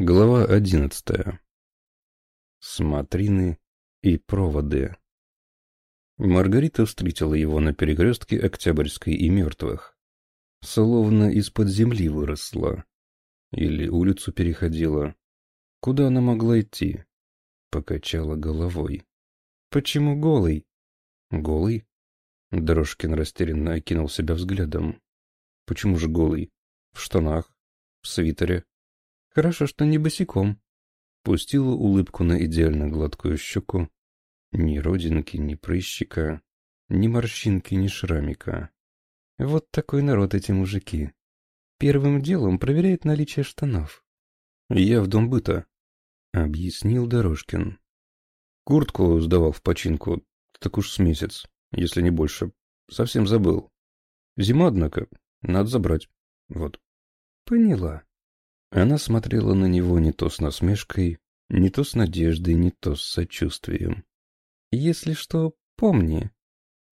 Глава одиннадцатая. Смотрины и проводы. Маргарита встретила его на перекрестке Октябрьской и Мертвых. Словно из-под земли выросла. Или улицу переходила. Куда она могла идти? Покачала головой. «Почему голый?» «Голый?» Дорожкин растерянно окинул себя взглядом. «Почему же голый? В штанах? В свитере?» Хорошо, что не босиком. Пустила улыбку на идеально гладкую щеку. Ни родинки, ни прыщика, ни морщинки, ни шрамика. Вот такой народ эти мужики. Первым делом проверяет наличие штанов. Я в дом быта, — объяснил Дорожкин. Куртку сдавал в починку, так уж с месяц, если не больше. Совсем забыл. Зима, однако, надо забрать. Вот. Поняла. Она смотрела на него не то с насмешкой, не то с надеждой, не то с сочувствием. «Если что, помни,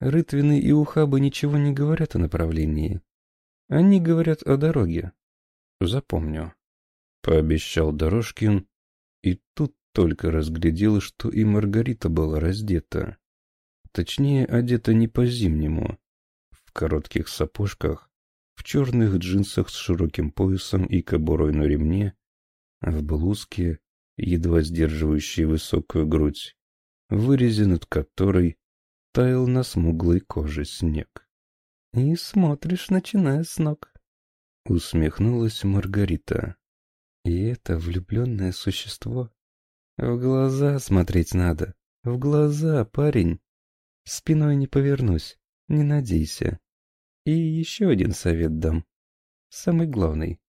Рытвины и Ухабы ничего не говорят о направлении. Они говорят о дороге. Запомню», — пообещал Дорожкин, и тут только разглядел, что и Маргарита была раздета. Точнее, одета не по-зимнему, в коротких сапожках, черных джинсах с широким поясом и кобурой на ремне, в блузке, едва сдерживающей высокую грудь, в вырезе над которой таял на смуглой коже снег. — И смотришь, начиная с ног. — усмехнулась Маргарита. — И это влюбленное существо. В глаза смотреть надо, в глаза, парень. Спиной не повернусь, не надейся. И еще один совет дам. Самый главный.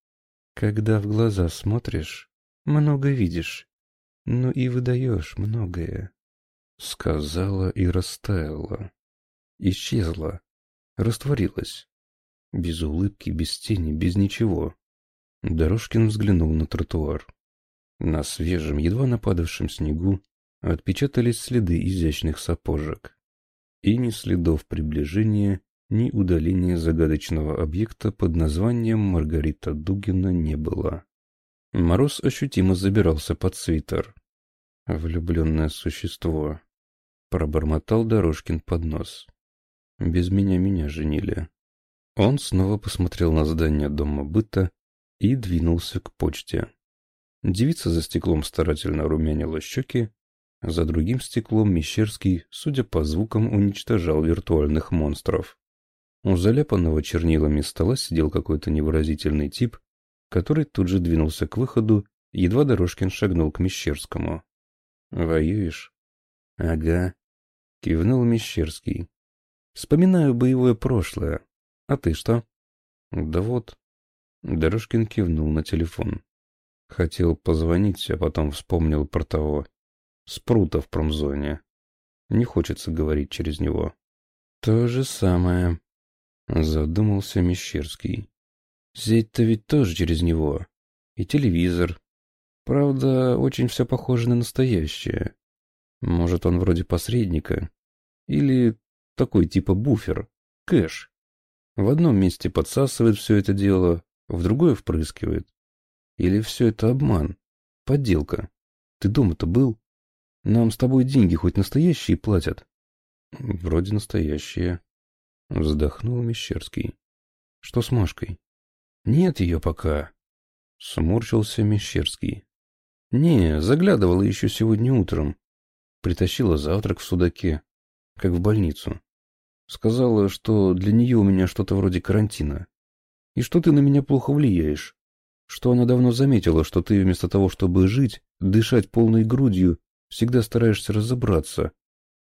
Когда в глаза смотришь, много видишь. Ну и выдаешь многое. Сказала и растаяла. Исчезла. Растворилась. Без улыбки, без тени, без ничего. Дорожкин взглянул на тротуар. На свежем, едва нападавшем снегу отпечатались следы изящных сапожек. И ни следов приближения, ни удаления загадочного объекта под названием Маргарита Дугина не было. Мороз ощутимо забирался под свитер. «Влюбленное существо», — пробормотал Дорожкин под нос. «Без меня меня женили». Он снова посмотрел на здание дома быта и двинулся к почте. Девица за стеклом старательно румянила щеки, за другим стеклом Мещерский, судя по звукам, уничтожал виртуальных монстров. У заляпанного чернилами стола сидел какой-то невыразительный тип, который тут же двинулся к выходу, едва Дорожкин шагнул к Мещерскому. «Воюешь?» «Ага», — кивнул Мещерский. «Вспоминаю боевое прошлое. А ты что?» «Да вот». Дорожкин кивнул на телефон. Хотел позвонить, а потом вспомнил про того. Спрута в промзоне. Не хочется говорить через него. «То же самое», Задумался Мещерский. Сеть-то ведь тоже через него. И телевизор. Правда, очень все похоже на настоящее. Может, он вроде посредника. Или такой типа буфер. Кэш. В одном месте подсасывает все это дело, в другое впрыскивает. Или все это обман, подделка. Ты дома-то был? Нам с тобой деньги хоть настоящие платят? Вроде настоящие. Вздохнул Мещерский. Что с Машкой? Нет ее пока. Сморщился Мещерский. Не, заглядывала еще сегодня утром. Притащила завтрак в судаке, как в больницу. Сказала, что для нее у меня что-то вроде карантина. И что ты на меня плохо влияешь. Что она давно заметила, что ты вместо того, чтобы жить, дышать полной грудью, всегда стараешься разобраться.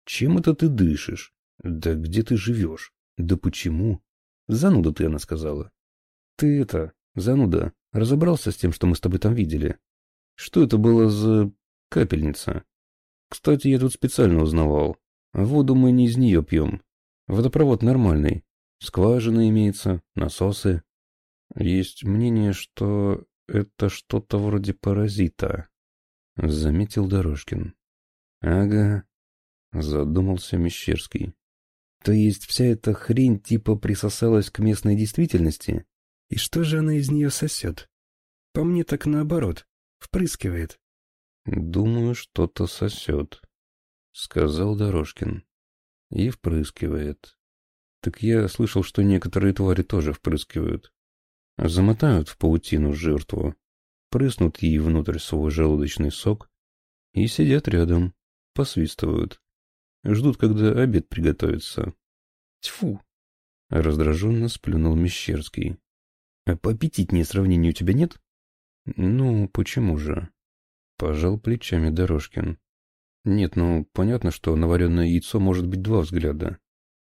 Чем это ты дышишь? Да где ты живешь? Да почему? Зануда ты, она сказала. Ты это, зануда, разобрался с тем, что мы с тобой там видели? Что это было за капельница? Кстати, я тут специально узнавал. Воду мы не из нее пьем. Водопровод нормальный. Скважина имеется, насосы. Есть мнение, что это что-то вроде паразита. Заметил Дорожкин. Ага, задумался Мещерский. То есть вся эта хрень типа присосалась к местной действительности? И что же она из нее сосет? По мне так наоборот. Впрыскивает. Думаю, что-то сосет, сказал Дорожкин. И впрыскивает. Так я слышал, что некоторые твари тоже впрыскивают. Замотают в паутину жертву, прыснут ей внутрь свой желудочный сок и сидят рядом, посвистывают. Ждут, когда обед приготовится. Тьфу! Раздраженно сплюнул Мещерский. А поаппетитнее сравнений у тебя нет? Ну, почему же? Пожал плечами Дорожкин. Нет, ну, понятно, что на вареное яйцо может быть два взгляда.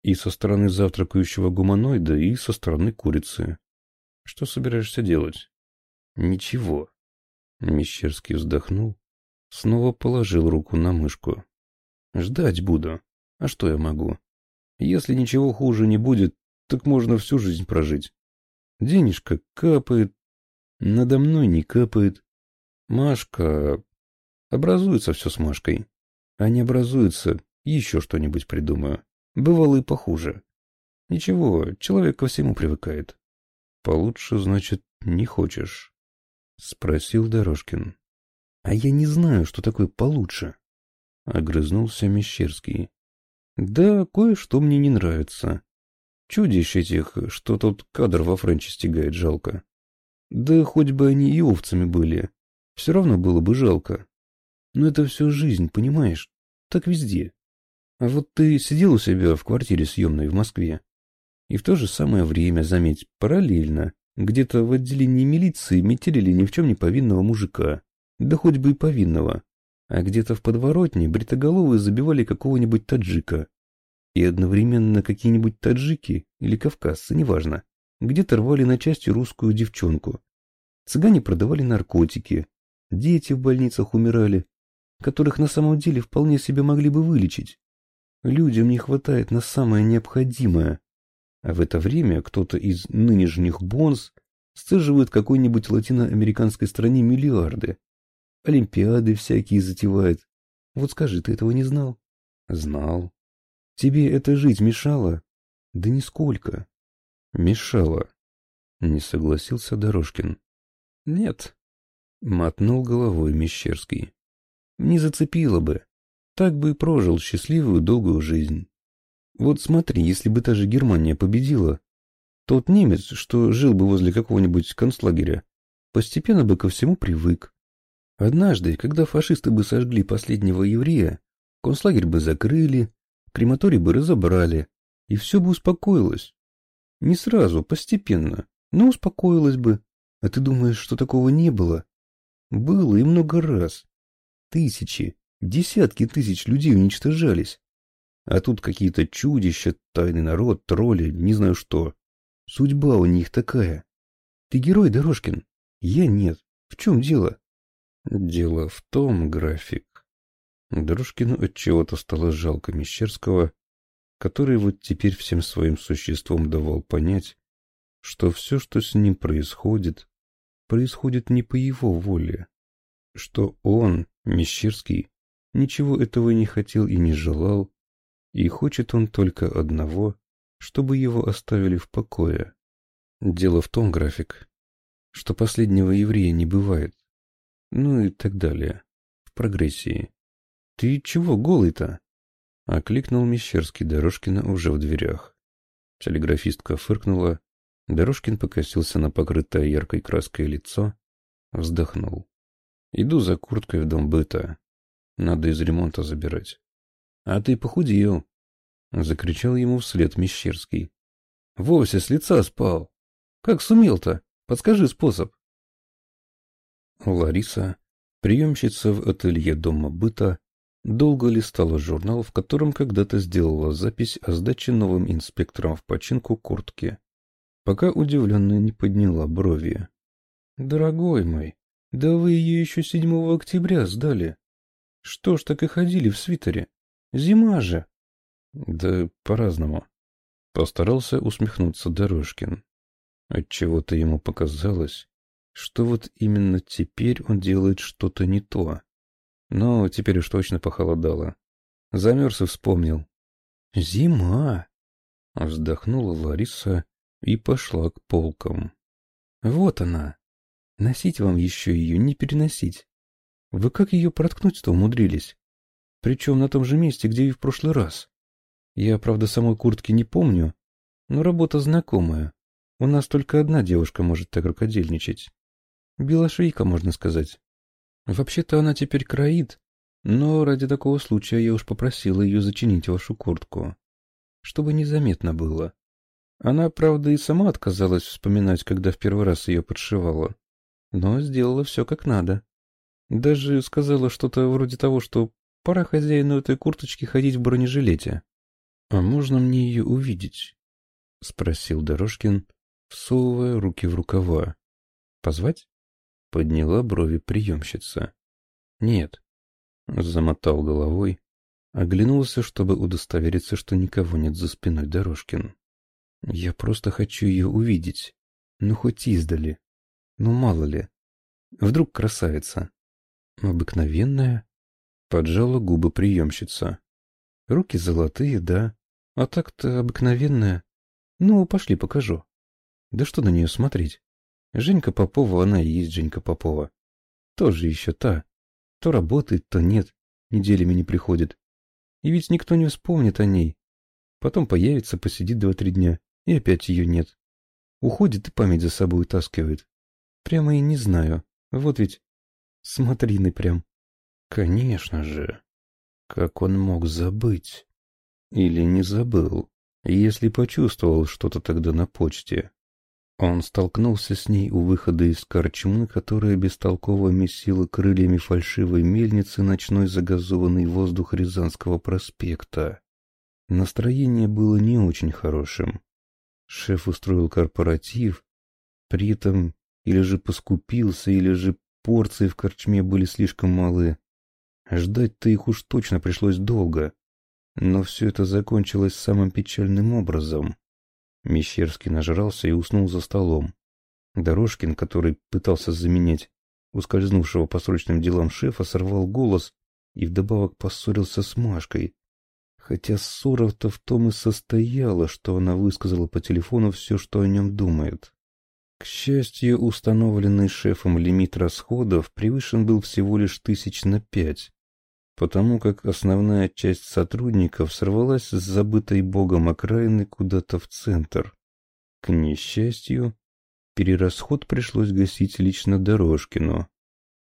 И со стороны завтракающего гуманоида, и со стороны курицы. Что собираешься делать? Ничего. Мещерский вздохнул, снова положил руку на мышку. Ждать буду. А что я могу? Если ничего хуже не будет, так можно всю жизнь прожить. Денежка капает, надо мной не капает. Машка... Образуется все с Машкой. А не образуется, еще что-нибудь придумаю. Бывало и похуже. Ничего, человек ко всему привыкает. Получше, значит, не хочешь? Спросил Дорожкин. А я не знаю, что такое получше. Огрызнулся Мещерский. Да, кое-что мне не нравится. Чудищ этих, что тот кадр во Френче стигает, жалко. Да хоть бы они и овцами были, все равно было бы жалко. Но это все жизнь, понимаешь? Так везде. А вот ты сидел у себя в квартире съемной в Москве. И в то же самое время, заметь, параллельно, где-то в отделении милиции метелили ни в чем не повинного мужика. Да хоть бы и повинного. А где-то в подворотне бритоголовые забивали какого-нибудь таджика. И одновременно какие-нибудь таджики или кавказцы, неважно, где-то рвали на части русскую девчонку. Цыгане продавали наркотики, дети в больницах умирали, которых на самом деле вполне себе могли бы вылечить. Людям не хватает на самое необходимое. А в это время кто-то из нынешних бонз сцеживает какой-нибудь латиноамериканской стране миллиарды. Олимпиады всякие затевает. Вот скажи, ты этого не знал? Знал. Тебе это жить мешало? Да нисколько. Мешало. Не согласился Дорожкин. Нет. Мотнул головой Мещерский. Не зацепило бы. Так бы и прожил счастливую долгую жизнь. Вот смотри, если бы та же Германия победила, тот немец, что жил бы возле какого-нибудь концлагеря, постепенно бы ко всему привык. Однажды, когда фашисты бы сожгли последнего еврея, концлагерь бы закрыли, крематорий бы разобрали, и все бы успокоилось. Не сразу, постепенно, но успокоилась бы. А ты думаешь, что такого не было? Было и много раз. Тысячи, десятки тысяч людей уничтожались. А тут какие-то чудища, тайный народ, тролли, не знаю что. Судьба у них такая. Ты герой, Дорожкин? Я нет. В чем дело? Дело в том, график. Дорожкину от чего-то стало жалко Мещерского, который вот теперь всем своим существом давал понять, что все, что с ним происходит, происходит не по его воле, что он, Мещерский, ничего этого не хотел и не желал, и хочет он только одного, чтобы его оставили в покое. Дело в том, график, что последнего еврея не бывает, ну и так далее, в прогрессии. Ты чего голый-то? — окликнул Мещерский Дорожкина уже в дверях. Телеграфистка фыркнула. Дорожкин покосился на покрытое яркой краской лицо, вздохнул. «Иду за курткой в дом быта. Надо из ремонта забирать». «А ты похудел!» — закричал ему вслед Мещерский. «Вовсе с лица спал! Как сумел-то? Подскажи способ!» Лариса, приемщица в ателье дома быта, Долго листала журнал, в котором когда-то сделала запись о сдаче новым инспектором в починку куртки, пока удивленно не подняла брови. «Дорогой мой, да вы ее еще 7 октября сдали. Что ж так и ходили в свитере? Зима же!» «Да по-разному», — постарался усмехнуться Дорожкин. Отчего-то ему показалось, что вот именно теперь он делает что-то не то. Но теперь уж точно похолодало. Замерз и вспомнил. «Зима!» Вздохнула Лариса и пошла к полкам. «Вот она!» Носить вам еще ее, не переносить. Вы как ее проткнуть-то умудрились? Причем на том же месте, где и в прошлый раз. Я, правда, самой куртки не помню, но работа знакомая. У нас только одна девушка может так рукодельничать. Белошвейка, можно сказать. Вообще-то она теперь кроит, но ради такого случая я уж попросила ее зачинить вашу куртку, чтобы незаметно было. Она, правда, и сама отказалась вспоминать, когда в первый раз ее подшивала, но сделала все как надо. Даже сказала что-то вроде того, что пора хозяину этой курточки ходить в бронежилете. — А можно мне ее увидеть? — спросил Дорожкин, всовывая руки в рукава. — Позвать? — подняла брови приемщица. — Нет. Замотал головой, оглянулся, чтобы удостовериться, что никого нет за спиной Дорожкин. — Я просто хочу ее увидеть. Ну, хоть издали. Ну, мало ли. Вдруг красавица. Обыкновенная. Поджала губы приемщица. Руки золотые, да. А так-то обыкновенная. Ну, пошли покажу. Да что на нее смотреть? Женька Попова, она и есть Женька Попова. Тоже еще та. То работает, то нет. Неделями не приходит. И ведь никто не вспомнит о ней. Потом появится, посидит два-три дня, и опять ее нет. Уходит и память за собой утаскивает. Прямо и не знаю. Вот ведь смотрины прям. Конечно же. Как он мог забыть? Или не забыл, если почувствовал что-то тогда на почте? Он столкнулся с ней у выхода из корчмы, которая бестолково месила крыльями фальшивой мельницы ночной загазованный воздух Рязанского проспекта. Настроение было не очень хорошим. Шеф устроил корпоратив, при этом или же поскупился, или же порции в корчме были слишком малы. Ждать-то их уж точно пришлось долго. Но все это закончилось самым печальным образом. Мещерский нажрался и уснул за столом. Дорожкин, который пытался заменять ускользнувшего по срочным делам шефа, сорвал голос и вдобавок поссорился с Машкой. Хотя ссора-то в том и состояла, что она высказала по телефону все, что о нем думает. К счастью, установленный шефом лимит расходов превышен был всего лишь тысяч на пять, потому как основная часть сотрудников сорвалась с забытой богом окраины куда-то в центр. К несчастью, перерасход пришлось гасить лично Дорожкину,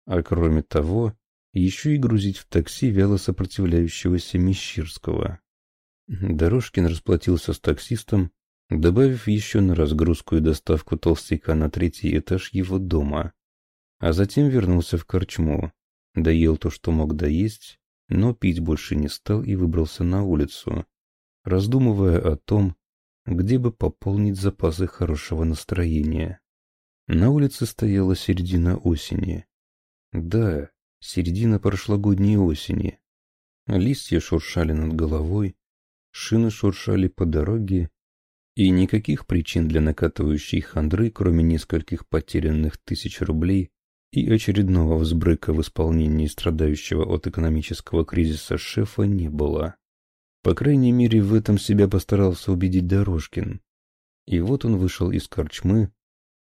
а кроме того, еще и грузить в такси вяло сопротивляющегося Мещерского. Дорожкин расплатился с таксистом добавив еще на разгрузку и доставку толстяка на третий этаж его дома. А затем вернулся в корчму, доел то, что мог доесть, но пить больше не стал и выбрался на улицу, раздумывая о том, где бы пополнить запасы хорошего настроения. На улице стояла середина осени. Да, середина прошлогодней осени. Листья шуршали над головой, шины шуршали по дороге, и никаких причин для накатывающей хандры, кроме нескольких потерянных тысяч рублей и очередного взбрыка в исполнении страдающего от экономического кризиса шефа, не было. По крайней мере, в этом себя постарался убедить Дорожкин. И вот он вышел из корчмы,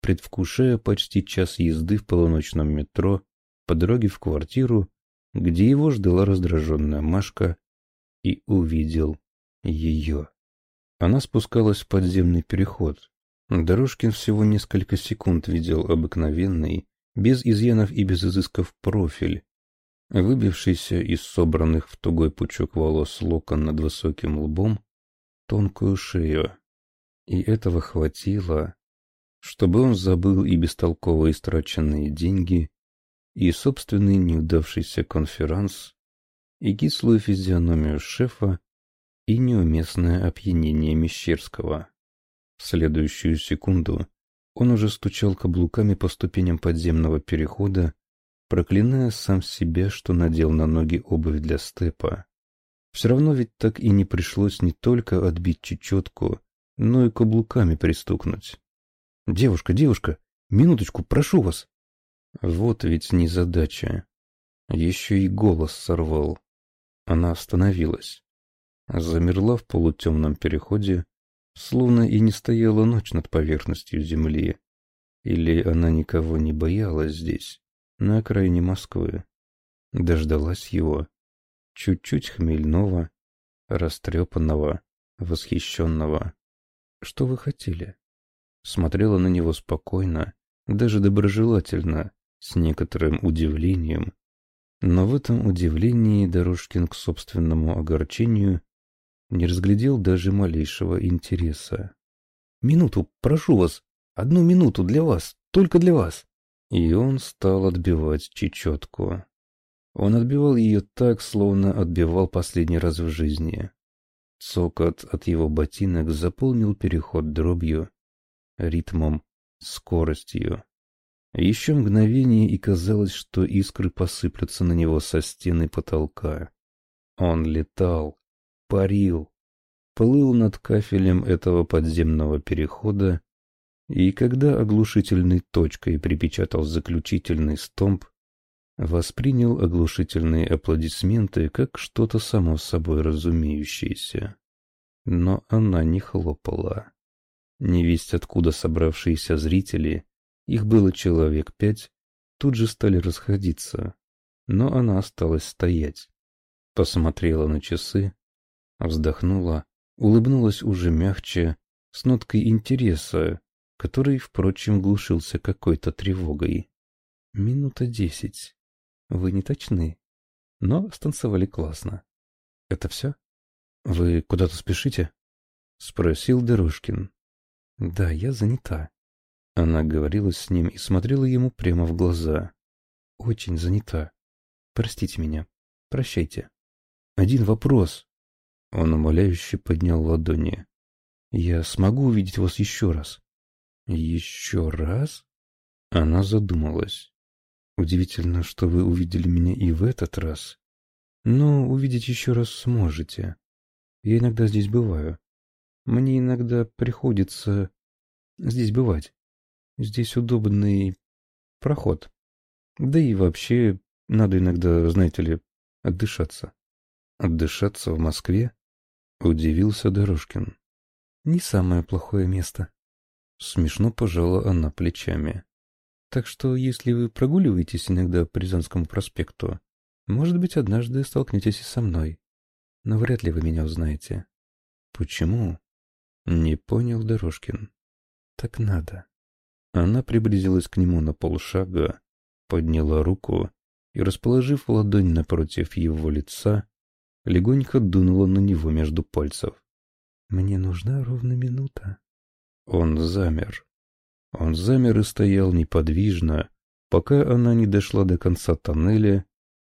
предвкушая почти час езды в полуночном метро по дороге в квартиру, где его ждала раздраженная Машка, и увидел ее. Она спускалась в подземный переход. Дорожкин всего несколько секунд видел обыкновенный, без изъянов и без изысков профиль, выбившийся из собранных в тугой пучок волос локон над высоким лбом, тонкую шею. И этого хватило, чтобы он забыл и бестолково истраченные деньги, и собственный неудавшийся конферанс, и кислую физиономию шефа, и неуместное опьянение Мещерского. В следующую секунду он уже стучал каблуками по ступеням подземного перехода, проклиная сам себя, что надел на ноги обувь для степа. Все равно ведь так и не пришлось не только отбить чечетку, но и каблуками пристукнуть. «Девушка, девушка, минуточку, прошу вас!» Вот ведь незадача. Еще и голос сорвал. Она остановилась замерла в полутемном переходе, словно и не стояла ночь над поверхностью земли, Или она никого не боялась здесь, на окраине Москвы. Дождалась его, чуть-чуть хмельного, растрепанного, восхищенного. Что вы хотели? Смотрела на него спокойно, даже доброжелательно, с некоторым удивлением. Но в этом удивлении Дорожкин к собственному огорчению не разглядел даже малейшего интереса. «Минуту, прошу вас, одну минуту для вас, только для вас!» И он стал отбивать чечетку. Он отбивал ее так, словно отбивал последний раз в жизни. Цокот от его ботинок заполнил переход дробью, ритмом, скоростью. Еще мгновение, и казалось, что искры посыплются на него со стены потолка. Он летал, парил, плыл над кафелем этого подземного перехода, и когда оглушительной точкой припечатал заключительный стомп, воспринял оглушительные аплодисменты как что-то само собой разумеющееся. Но она не хлопала. Невесть откуда собравшиеся зрители, их было человек пять, тут же стали расходиться, но она осталась стоять. Посмотрела на часы, вздохнула, улыбнулась уже мягче, с ноткой интереса, который, впрочем, глушился какой-то тревогой. Минута десять. Вы не точны, но станцевали классно. Это все? Вы куда-то спешите? Спросил Дорожкин. Да, я занята. Она говорила с ним и смотрела ему прямо в глаза. Очень занята. Простите меня. Прощайте. Один вопрос. Он умоляюще поднял ладони. Я смогу увидеть вас еще раз? Еще раз? Она задумалась. Удивительно, что вы увидели меня и в этот раз. Но увидеть еще раз сможете. Я иногда здесь бываю. Мне иногда приходится здесь бывать. Здесь удобный проход. Да и вообще надо иногда, знаете ли, отдышаться. Отдышаться в Москве? Удивился Дорожкин. Не самое плохое место. Смешно пожала она плечами. Так что, если вы прогуливаетесь иногда по Рязанскому проспекту, может быть, однажды столкнетесь и со мной. Но вряд ли вы меня узнаете. Почему? Не понял Дорожкин. Так надо. Она приблизилась к нему на полшага, подняла руку и, расположив ладонь напротив его лица, легонько дунула на него между пальцев. «Мне нужна ровно минута». Он замер. Он замер и стоял неподвижно, пока она не дошла до конца тоннеля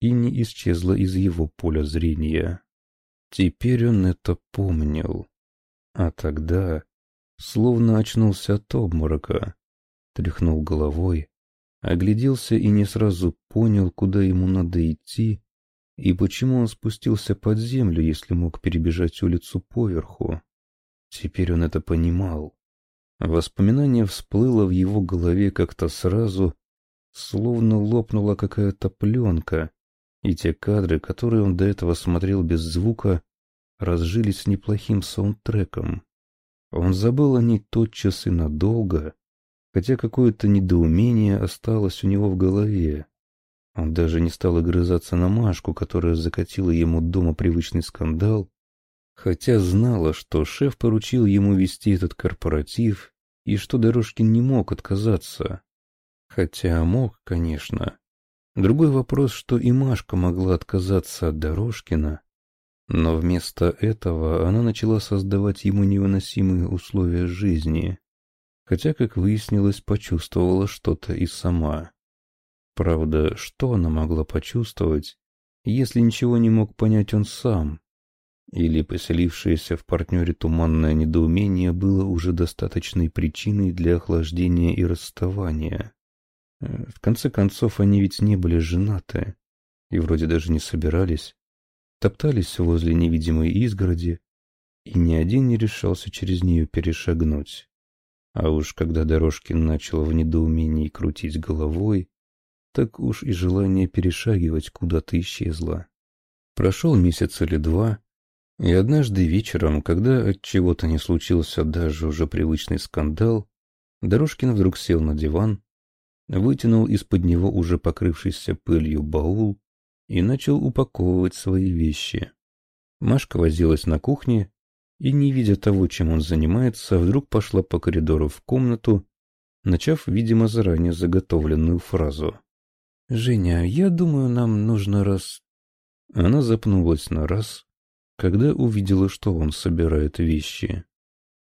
и не исчезла из его поля зрения. Теперь он это помнил. А тогда, словно очнулся от обморока, тряхнул головой, огляделся и не сразу понял, куда ему надо идти и почему он спустился под землю, если мог перебежать улицу поверху. Теперь он это понимал. Воспоминание всплыло в его голове как-то сразу, словно лопнула какая-то пленка, и те кадры, которые он до этого смотрел без звука, разжились неплохим саундтреком. Он забыл о ней тотчас и надолго, хотя какое-то недоумение осталось у него в голове. Он даже не стал огрызаться на Машку, которая закатила ему дома привычный скандал, хотя знала, что шеф поручил ему вести этот корпоратив и что Дорожкин не мог отказаться. Хотя мог, конечно. Другой вопрос, что и Машка могла отказаться от Дорожкина, но вместо этого она начала создавать ему невыносимые условия жизни, хотя, как выяснилось, почувствовала что-то и сама. Правда, что она могла почувствовать, если ничего не мог понять он сам? Или поселившееся в партнере туманное недоумение было уже достаточной причиной для охлаждения и расставания. Э, в конце концов, они ведь не были женаты, и вроде даже не собирались. Топтались возле невидимой изгороди, и ни один не решался через нее перешагнуть. А уж когда Дорожкин начал в недоумении крутить головой, так уж и желание перешагивать куда-то исчезло. Прошел месяц или два, и однажды вечером, когда от чего-то не случился даже уже привычный скандал, Дорожкин вдруг сел на диван, вытянул из-под него уже покрывшийся пылью баул и начал упаковывать свои вещи. Машка возилась на кухне и, не видя того, чем он занимается, вдруг пошла по коридору в комнату, начав, видимо, заранее заготовленную фразу. «Женя, я думаю, нам нужно раз...» Она запнулась на раз, когда увидела, что он собирает вещи.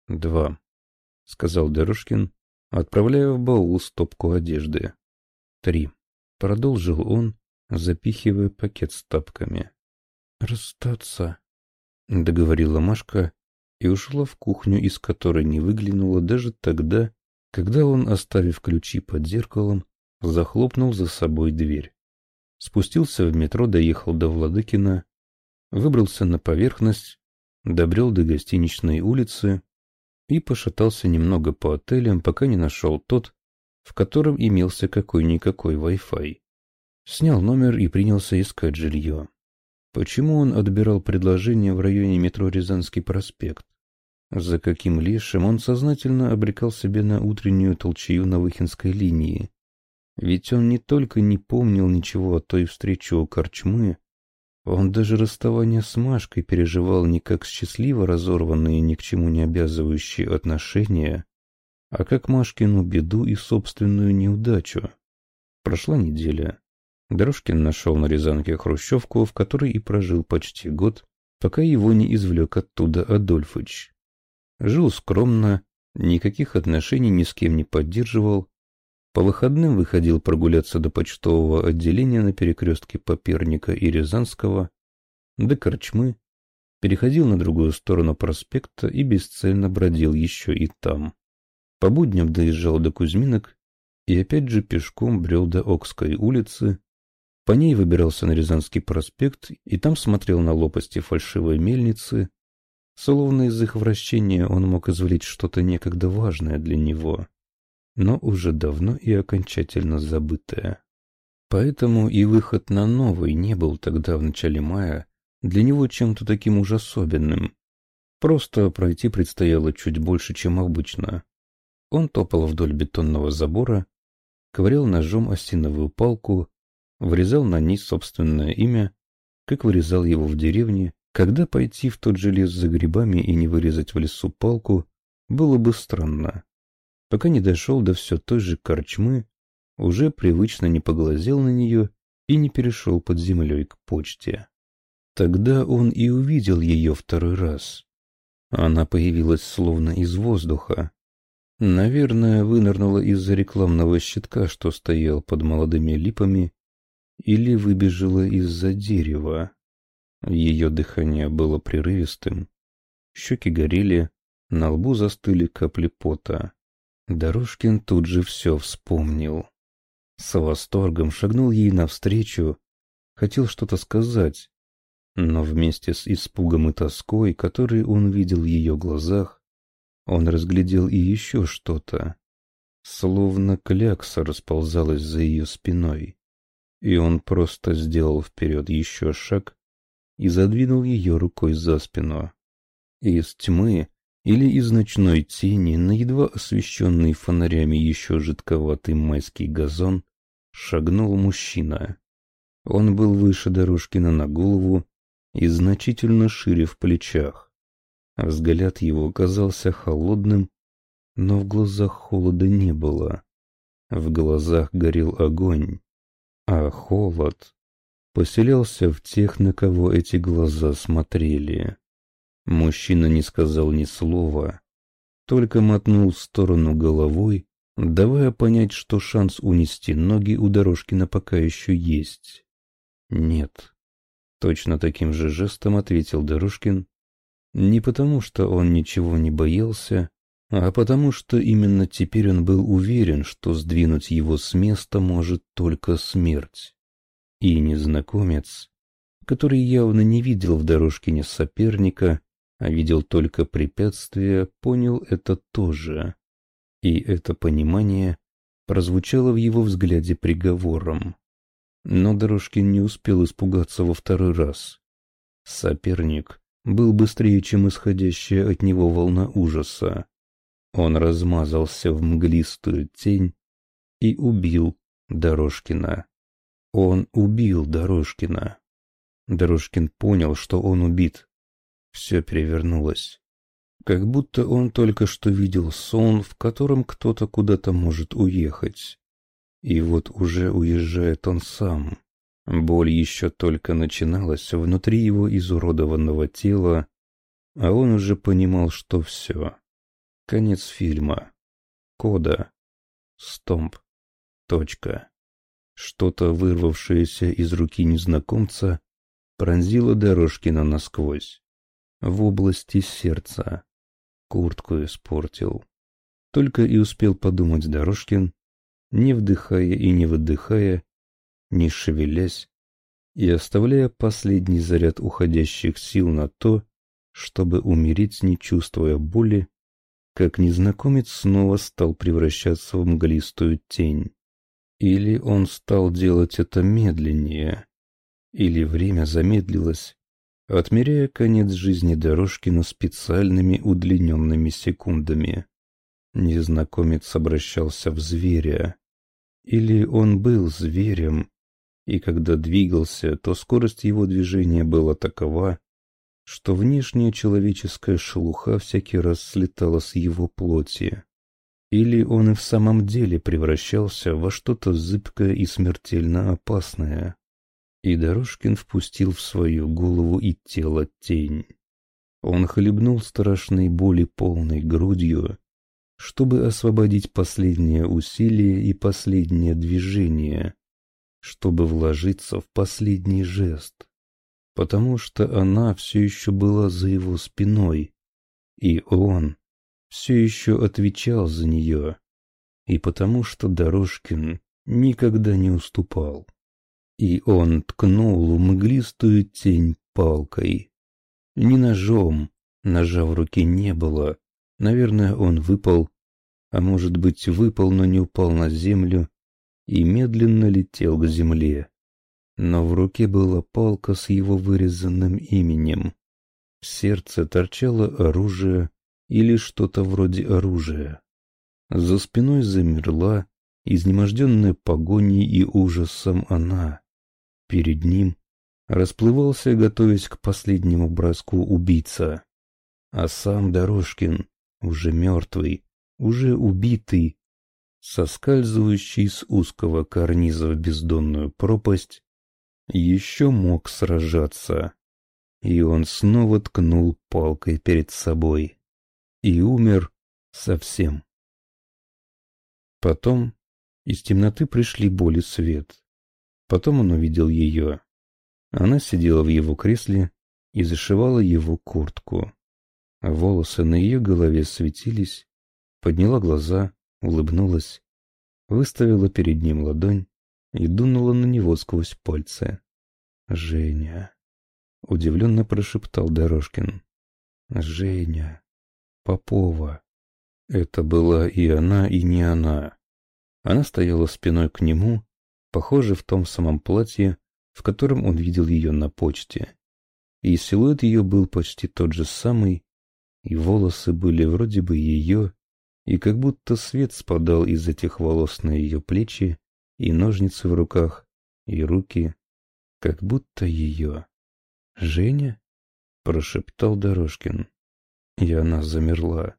«Два», — сказал Дорожкин, отправляя в баул стопку одежды. «Три», — продолжил он, запихивая пакет с тапками. «Расстаться», — договорила Машка и ушла в кухню, из которой не выглянула даже тогда, когда он, оставив ключи под зеркалом, захлопнул за собой дверь. Спустился в метро, доехал до Владыкина, выбрался на поверхность, добрел до гостиничной улицы и пошатался немного по отелям, пока не нашел тот, в котором имелся какой-никакой Wi-Fi. Снял номер и принялся искать жилье. Почему он отбирал предложение в районе метро Рязанский проспект? За каким лешим он сознательно обрекал себе на утреннюю толчью на Выхинской линии? Ведь он не только не помнил ничего о той встрече у Корчмы, он даже расставание с Машкой переживал не как счастливо разорванные, ни к чему не обязывающие отношения, а как Машкину беду и собственную неудачу. Прошла неделя. Дорожкин нашел на Рязанке хрущевку, в которой и прожил почти год, пока его не извлек оттуда Адольфыч. Жил скромно, никаких отношений ни с кем не поддерживал, по выходным выходил прогуляться до почтового отделения на перекрестке Поперника и Рязанского, до Корчмы, переходил на другую сторону проспекта и бесцельно бродил еще и там. По будням доезжал до Кузьминок и опять же пешком брел до Окской улицы, по ней выбирался на Рязанский проспект и там смотрел на лопасти фальшивой мельницы, словно из их вращения он мог извлечь что-то некогда важное для него но уже давно и окончательно забытое. Поэтому и выход на новый не был тогда в начале мая для него чем-то таким уж особенным. Просто пройти предстояло чуть больше, чем обычно. Он топал вдоль бетонного забора, ковырял ножом осиновую палку, вырезал на ней собственное имя, как вырезал его в деревне, когда пойти в тот же лес за грибами и не вырезать в лесу палку было бы странно пока не дошел до все той же корчмы, уже привычно не поглазел на нее и не перешел под землей к почте. Тогда он и увидел ее второй раз. Она появилась словно из воздуха. Наверное, вынырнула из-за рекламного щитка, что стоял под молодыми липами, или выбежала из-за дерева. Ее дыхание было прерывистым, щеки горели, на лбу застыли капли пота. Дорожкин тут же все вспомнил. С восторгом шагнул ей навстречу, хотел что-то сказать, но вместе с испугом и тоской, которые он видел в ее глазах, он разглядел и еще что-то. Словно клякса расползалась за ее спиной, и он просто сделал вперед еще шаг и задвинул ее рукой за спину. Из тьмы или из ночной тени на едва освещенный фонарями еще жидковатый майский газон шагнул мужчина. Он был выше Дорожкина на голову и значительно шире в плечах. Взгляд его казался холодным, но в глазах холода не было. В глазах горел огонь, а холод поселялся в тех, на кого эти глаза смотрели. Мужчина не сказал ни слова, только мотнул в сторону головой, давая понять, что шанс унести ноги у Дорожкина пока еще есть. «Нет». Точно таким же жестом ответил Дорожкин. Не потому, что он ничего не боялся, а потому, что именно теперь он был уверен, что сдвинуть его с места может только смерть. И незнакомец, который явно не видел в Дорожкине соперника, а видел только препятствия, понял это тоже. И это понимание прозвучало в его взгляде приговором. Но Дорожкин не успел испугаться во второй раз. Соперник был быстрее, чем исходящая от него волна ужаса. Он размазался в мглистую тень и убил Дорожкина. Он убил Дорожкина. Дорожкин понял, что он убит. Все перевернулось. Как будто он только что видел сон, в котором кто-то куда-то может уехать. И вот уже уезжает он сам. Боль еще только начиналась внутри его изуродованного тела, а он уже понимал, что все. Конец фильма. Кода. Стомп. Точка. Что-то, вырвавшееся из руки незнакомца, пронзило Дорожкина насквозь. В области сердца. Куртку испортил. Только и успел подумать Дорожкин, не вдыхая и не выдыхая, не шевелясь и оставляя последний заряд уходящих сил на то, чтобы умереть, не чувствуя боли, как незнакомец снова стал превращаться в мглистую тень. Или он стал делать это медленнее, или время замедлилось, отмеряя конец жизни Дорожкина специальными удлиненными секундами. Незнакомец обращался в зверя. Или он был зверем, и когда двигался, то скорость его движения была такова, что внешняя человеческая шелуха всякий раз слетала с его плоти. Или он и в самом деле превращался во что-то зыбкое и смертельно опасное. И Дорожкин впустил в свою голову и тело тень. Он хлебнул страшной боли полной грудью, чтобы освободить последнее усилие и последнее движение, чтобы вложиться в последний жест, потому что она все еще была за его спиной, и он все еще отвечал за нее, и потому что Дорожкин никогда не уступал. И он ткнул в мглистую тень палкой. Не ножом, ножа в руке не было. Наверное, он выпал, а может быть, выпал, но не упал на землю и медленно летел к земле. Но в руке была палка с его вырезанным именем. В сердце торчало оружие или что-то вроде оружия. За спиной замерла, изнеможденная погоней и ужасом она. Перед ним расплывался, готовясь к последнему броску убийца. А сам Дорожкин, уже мертвый, уже убитый, соскальзывающий с узкого карниза в бездонную пропасть, еще мог сражаться. И он снова ткнул палкой перед собой. И умер совсем. Потом из темноты пришли боль свет. Потом он увидел ее. Она сидела в его кресле и зашивала его куртку. Волосы на ее голове светились, подняла глаза, улыбнулась, выставила перед ним ладонь и дунула на него сквозь пальцы. «Женя!» — удивленно прошептал Дорожкин. «Женя! Попова!» Это была и она, и не она. Она стояла спиной к нему похожей в том самом платье, в котором он видел ее на почте. И силуэт ее был почти тот же самый, и волосы были вроде бы ее, и как будто свет спадал из этих волос на ее плечи, и ножницы в руках, и руки, как будто ее. «Женя?» — прошептал Дорожкин. И она замерла,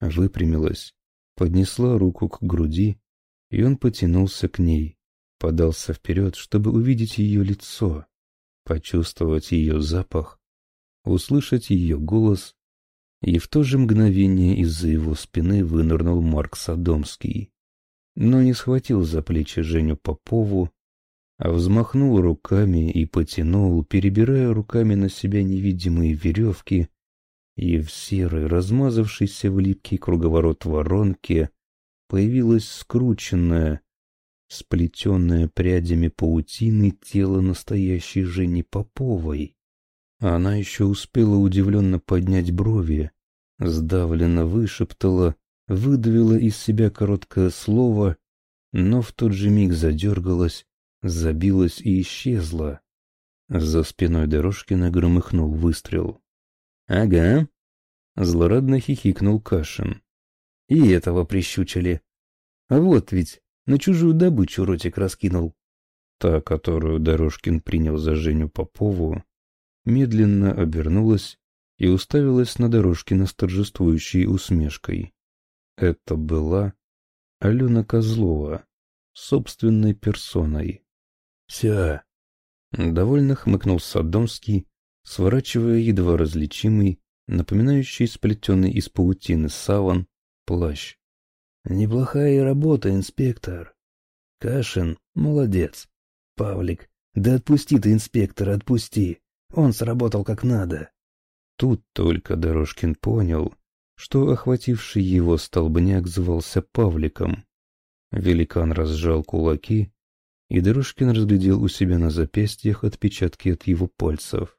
выпрямилась, поднесла руку к груди, и он потянулся к ней, подался вперед, чтобы увидеть ее лицо, почувствовать ее запах, услышать ее голос, и в то же мгновение из-за его спины вынырнул Марк Садомский, но не схватил за плечи Женю Попову, а взмахнул руками и потянул, перебирая руками на себя невидимые веревки, и в серой, размазавшейся в липкий круговорот воронке появилась скрученная, сплетенное прядями паутины тело настоящей Жени Поповой. Она еще успела удивленно поднять брови, сдавленно вышептала, выдавила из себя короткое слово, но в тот же миг задергалась, забилась и исчезла. За спиной Дорожкина громыхнул выстрел. «Ага», — злорадно хихикнул Кашин. И этого прищучили. А вот ведь на чужую добычу ротик раскинул. Та, которую Дорожкин принял за Женю Попову, медленно обернулась и уставилась на Дорожкина с торжествующей усмешкой. Это была Алена Козлова, собственной персоной. «Все!» — довольно хмыкнул Садомский, сворачивая едва различимый, напоминающий сплетенный из паутины саван, плащ. «Неплохая работа, инспектор. Кашин молодец. Павлик, да отпусти ты инспектора, отпусти. Он сработал как надо». Тут только Дорожкин понял, что охвативший его столбняк звался Павликом. Великан разжал кулаки, и Дорожкин разглядел у себя на запястьях отпечатки от его пальцев.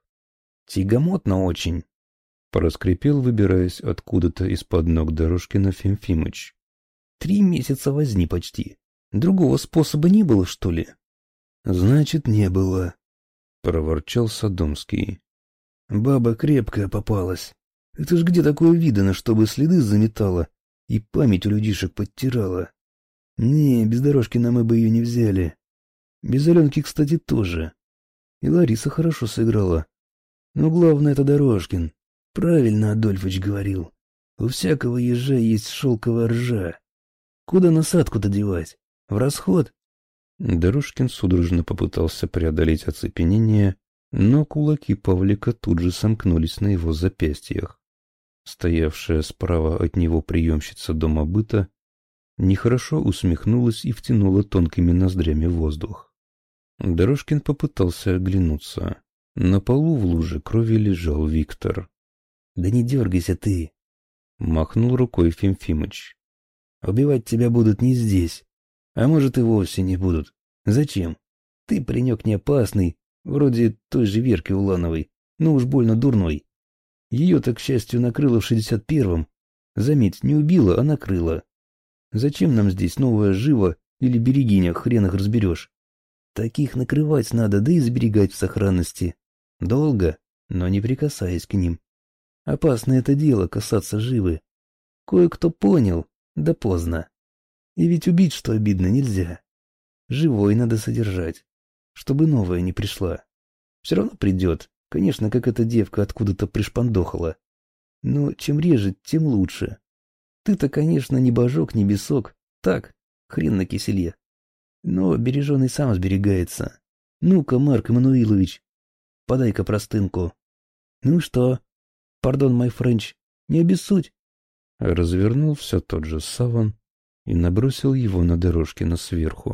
«Тягомотно очень», — проскрипел, выбираясь откуда-то из-под ног Дорожкина Фимфимыч. «Три месяца возни почти. Другого способа не было, что ли?» «Значит, не было», — проворчал Садомский. «Баба крепкая попалась. Это ж где такое видано, чтобы следы заметала и память у людишек подтирала? Не, без дорожки нам мы бы ее не взяли. Без Аленки, кстати, тоже. И Лариса хорошо сыграла. Но главное это Дорожкин. Правильно Адольфыч говорил. У всякого ежа есть шелковая ржа. Куда насадку-то девать? В расход? Дорожкин судорожно попытался преодолеть оцепенение, но кулаки Павлика тут же сомкнулись на его запястьях. Стоявшая справа от него приемщица дома быта нехорошо усмехнулась и втянула тонкими ноздрями воздух. Дорожкин попытался оглянуться. На полу в луже крови лежал Виктор. — Да не дергайся ты! — махнул рукой Фимфимыч. — Убивать тебя будут не здесь. А может и вовсе не будут. Зачем? Ты паренек не опасный, вроде той же Верки Улановой, но уж больно дурной. Ее-то, к счастью, накрыло в шестьдесят первом. Заметь, не убила, а накрыла. Зачем нам здесь новая жива или берегиня, хрен их разберешь? Таких накрывать надо, да и сберегать в сохранности. Долго, но не прикасаясь к ним. Опасно это дело, касаться живы. Кое-кто понял, да поздно. И ведь убить, что обидно, нельзя. Живой надо содержать, чтобы новая не пришла. Все равно придет, конечно, как эта девка откуда-то пришпандохала. Но чем реже, тем лучше. Ты-то, конечно, не божок, не бесок. Так, хрен на киселе. Но береженый сам сберегается. Ну-ка, Марк Эммануилович, подай-ка простынку. Ну что? Pardon my French, не обессудь. Развернул все тот же саван и набросил его на Дорожкина сверху.